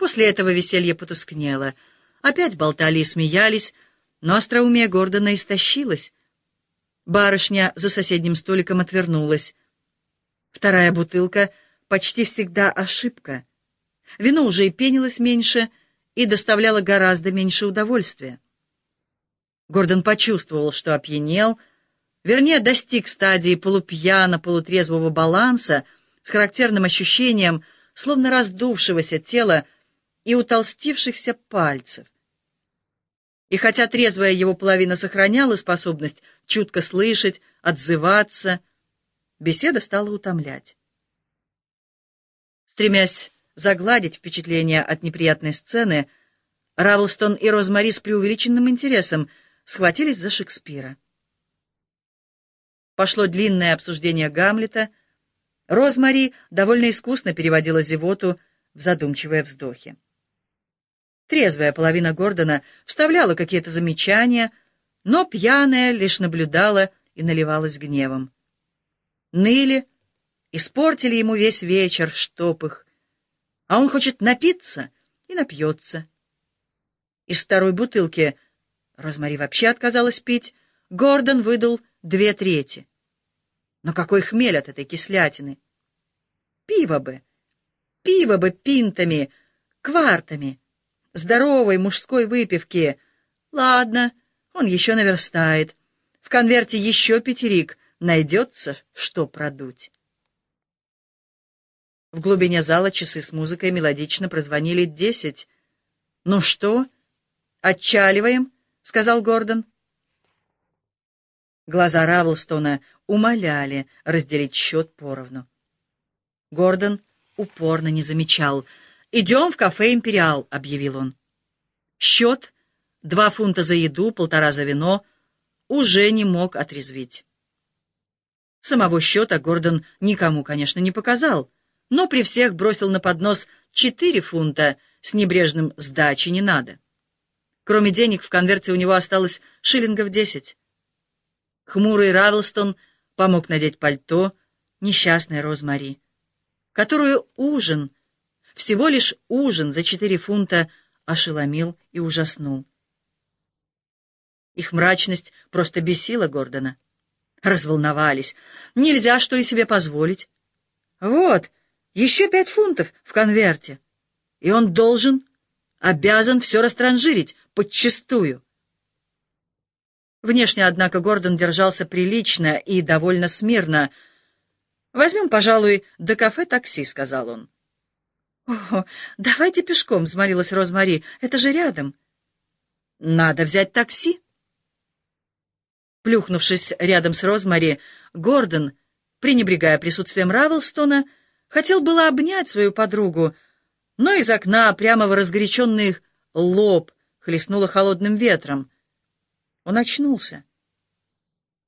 После этого веселье потускнело. Опять болтали и смеялись, но остроумие Гордона истощилось. Барышня за соседним столиком отвернулась. Вторая бутылка почти всегда ошибка. Вино уже и пенилось меньше и доставляло гораздо меньше удовольствия. Гордон почувствовал, что опьянел, вернее, достиг стадии полупьяно-полутрезвого баланса с характерным ощущением, словно раздувшегося тела, и утолстившихся пальцев. И хотя трезвая его половина сохраняла способность чутко слышать, отзываться, беседа стала утомлять. Стремясь загладить впечатление от неприятной сцены, Равлстон и Розмари с преувеличенным интересом схватились за Шекспира. Пошло длинное обсуждение Гамлета. Розмари довольно искусно переводила зевоту в задумчивые вздохи. Трезвая половина Гордона вставляла какие-то замечания, но пьяная лишь наблюдала и наливалась гневом. Ныли, испортили ему весь вечер, штоп их, а он хочет напиться и напьется. Из второй бутылки Розмари вообще отказалась пить, Гордон выдал две трети. Но какой хмель от этой кислятины! Пиво бы, пиво бы пинтами, квартами здоровой мужской выпивки. Ладно, он еще наверстает. В конверте еще пятерик. Найдется, что продуть. В глубине зала часы с музыкой мелодично прозвонили десять. «Ну что, отчаливаем?» — сказал Гордон. Глаза Равлстона умоляли разделить счет поровну. Гордон упорно не замечал — «Идем в кафе «Империал», — объявил он. Счет, два фунта за еду, полтора за вино, уже не мог отрезвить. Самого счета Гордон никому, конечно, не показал, но при всех бросил на поднос четыре фунта с небрежным «сдачи не надо». Кроме денег в конверте у него осталось шиллингов десять. Хмурый Равелстон помог надеть пальто несчастной Розмари, которую ужин — всего лишь ужин за четыре фунта ошеломил и ужаснул. Их мрачность просто бесила Гордона. Разволновались. Нельзя, что ли, себе позволить? Вот, еще пять фунтов в конверте. И он должен, обязан все растранжирить, подчистую. Внешне, однако, Гордон держался прилично и довольно смирно. «Возьмем, пожалуй, до кафе такси», — сказал он. «О, давайте пешком», — взмолилась Розмари. «Это же рядом». «Надо взять такси». Плюхнувшись рядом с Розмари, Гордон, пренебрегая присутствием Равелстона, хотел было обнять свою подругу, но из окна прямо в разгоряченный лоб хлестнуло холодным ветром. Он очнулся.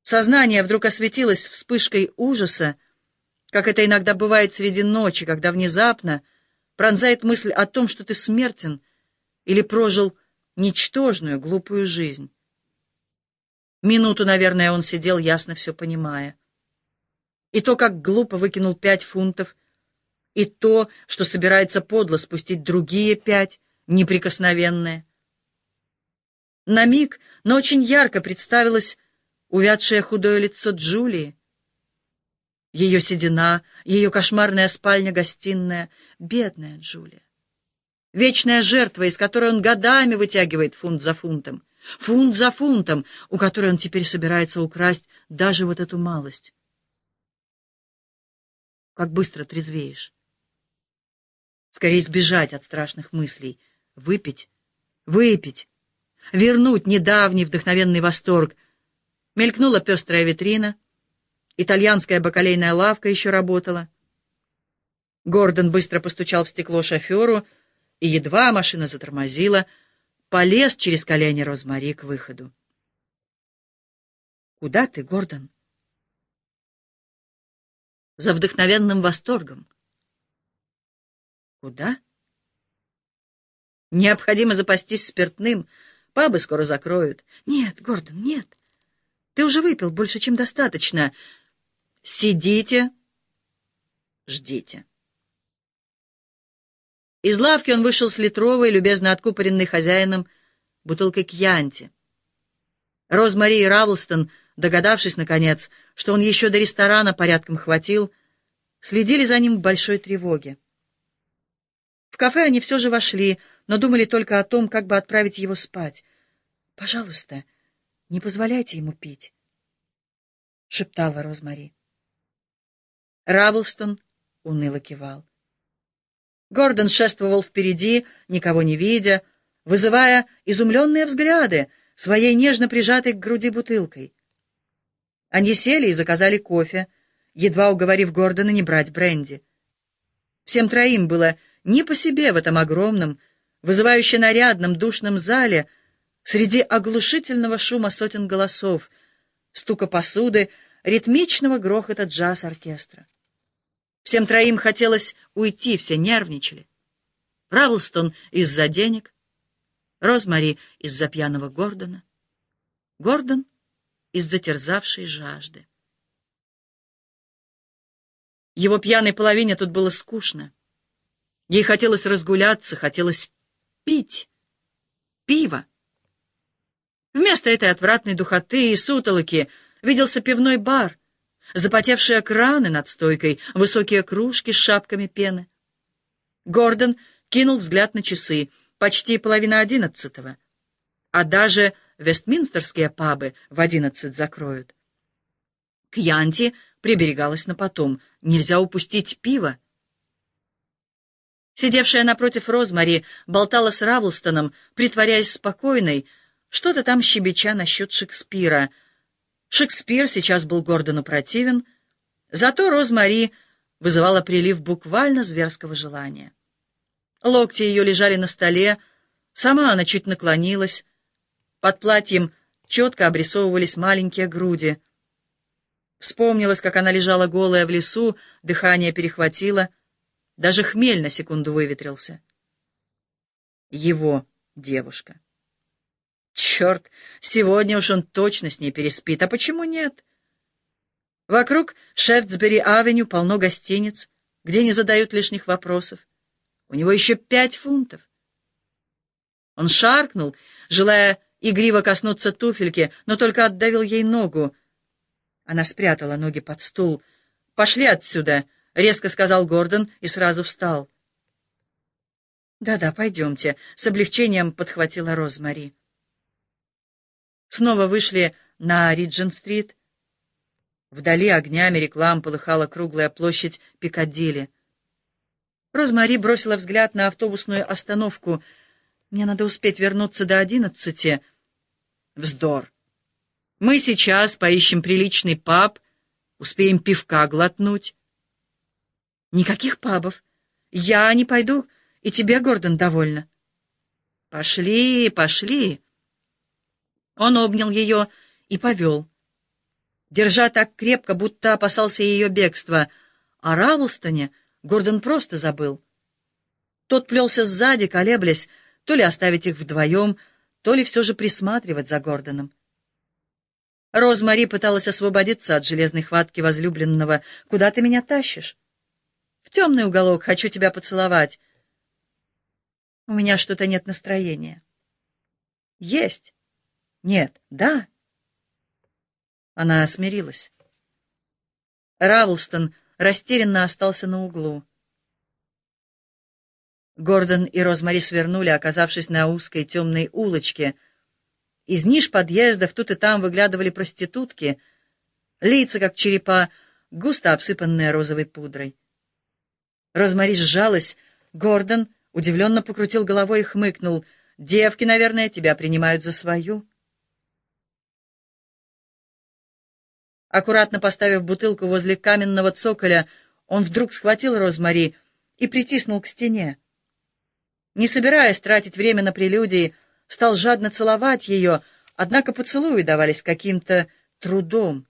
Сознание вдруг осветилось вспышкой ужаса, как это иногда бывает среди ночи, когда внезапно пронзает мысль о том, что ты смертен или прожил ничтожную, глупую жизнь. Минуту, наверное, он сидел, ясно все понимая. И то, как глупо выкинул пять фунтов, и то, что собирается подло спустить другие пять, неприкосновенные. На миг, но очень ярко представилось увядшее худое лицо Джулии, ее седина, ее кошмарная спальня-гостиная, бедная Джулия. Вечная жертва, из которой он годами вытягивает фунт за фунтом. Фунт за фунтом, у которой он теперь собирается украсть даже вот эту малость. Как быстро трезвеешь. Скорее сбежать от страшных мыслей. Выпить, выпить, вернуть недавний вдохновенный восторг. Мелькнула пестрая витрина — Итальянская бакалейная лавка еще работала. Гордон быстро постучал в стекло шоферу, и едва машина затормозила, полез через колени Розмари к выходу. «Куда ты, Гордон?» За вдохновенным восторгом. «Куда?» «Необходимо запастись спиртным. Пабы скоро закроют». «Нет, Гордон, нет. Ты уже выпил больше, чем достаточно». Сидите, ждите. Из лавки он вышел с литровой, любезно откупоренной хозяином, бутылкой кьянти. Розмари и Равлстон, догадавшись, наконец, что он еще до ресторана порядком хватил, следили за ним в большой тревоге. В кафе они все же вошли, но думали только о том, как бы отправить его спать. «Пожалуйста, не позволяйте ему пить», — шептала Розмари. Равлстон уныло кивал. Гордон шествовал впереди, никого не видя, вызывая изумленные взгляды своей нежно прижатой к груди бутылкой. Они сели и заказали кофе, едва уговорив Гордона не брать бренди. Всем троим было не по себе в этом огромном, вызывающе нарядном, душном зале, среди оглушительного шума сотен голосов, стука посуды, ритмичного грохота джаз-оркестра. Всем троим хотелось уйти, все нервничали. Равлстон из-за денег, Розмари из-за пьяного Гордона, Гордон из-за терзавшей жажды. Его пьяной половине тут было скучно. Ей хотелось разгуляться, хотелось пить пиво. Вместо этой отвратной духоты и сутолоки виделся пивной бар, запотевшие краны над стойкой, высокие кружки с шапками пены. Гордон кинул взгляд на часы — почти половина одиннадцатого, а даже вестминстерские пабы в одиннадцать закроют. К Янти приберегалась на потом, нельзя упустить пиво. Сидевшая напротив Розмари болтала с Равлстоном, притворяясь спокойной, что-то там щебеча насчет Шекспира. Шекспир сейчас был Гордону противен, зато Розмари вызывала прилив буквально зверского желания. Локти ее лежали на столе, сама она чуть наклонилась. Под платьем четко обрисовывались маленькие груди. Вспомнилось, как она лежала голая в лесу, дыхание перехватило, даже хмель на секунду выветрился. Его девушка. Черт, сегодня уж он точно с ней переспит, а почему нет? Вокруг Шефтсбери-авеню полно гостиниц, где не задают лишних вопросов. У него еще пять фунтов. Он шаркнул, желая игриво коснуться туфельки, но только отдавил ей ногу. Она спрятала ноги под стул. «Пошли отсюда!» — резко сказал Гордон и сразу встал. «Да-да, пойдемте», — с облегчением подхватила Розмари. Снова вышли на Риджин-стрит. Вдали огнями реклам полыхала круглая площадь Пикадилли. Розмари бросила взгляд на автобусную остановку. «Мне надо успеть вернуться до одиннадцати». «Вздор! Мы сейчас поищем приличный паб, успеем пивка глотнуть». «Никаких пабов. Я не пойду, и тебе, Гордон, довольно». «Пошли, пошли». Он обнял ее и повел. Держа так крепко, будто опасался ее бегства. О Равлстоне Гордон просто забыл. Тот плелся сзади, колеблясь, то ли оставить их вдвоем, то ли все же присматривать за Гордоном. Розмари пыталась освободиться от железной хватки возлюбленного. «Куда ты меня тащишь?» «В темный уголок, хочу тебя поцеловать». «У меня что-то нет настроения». «Есть». «Нет». «Да». Она смирилась. Равлстон растерянно остался на углу. Гордон и Розмари свернули, оказавшись на узкой темной улочке. Из ниш подъездов тут и там выглядывали проститутки, лица, как черепа, густо обсыпанные розовой пудрой. Розмари сжалась, Гордон удивленно покрутил головой и хмыкнул. «Девки, наверное, тебя принимают за свою». Аккуратно поставив бутылку возле каменного цоколя, он вдруг схватил Розмари и притиснул к стене. Не собираясь тратить время на прелюдии, стал жадно целовать ее, однако поцелуи давались каким-то трудом.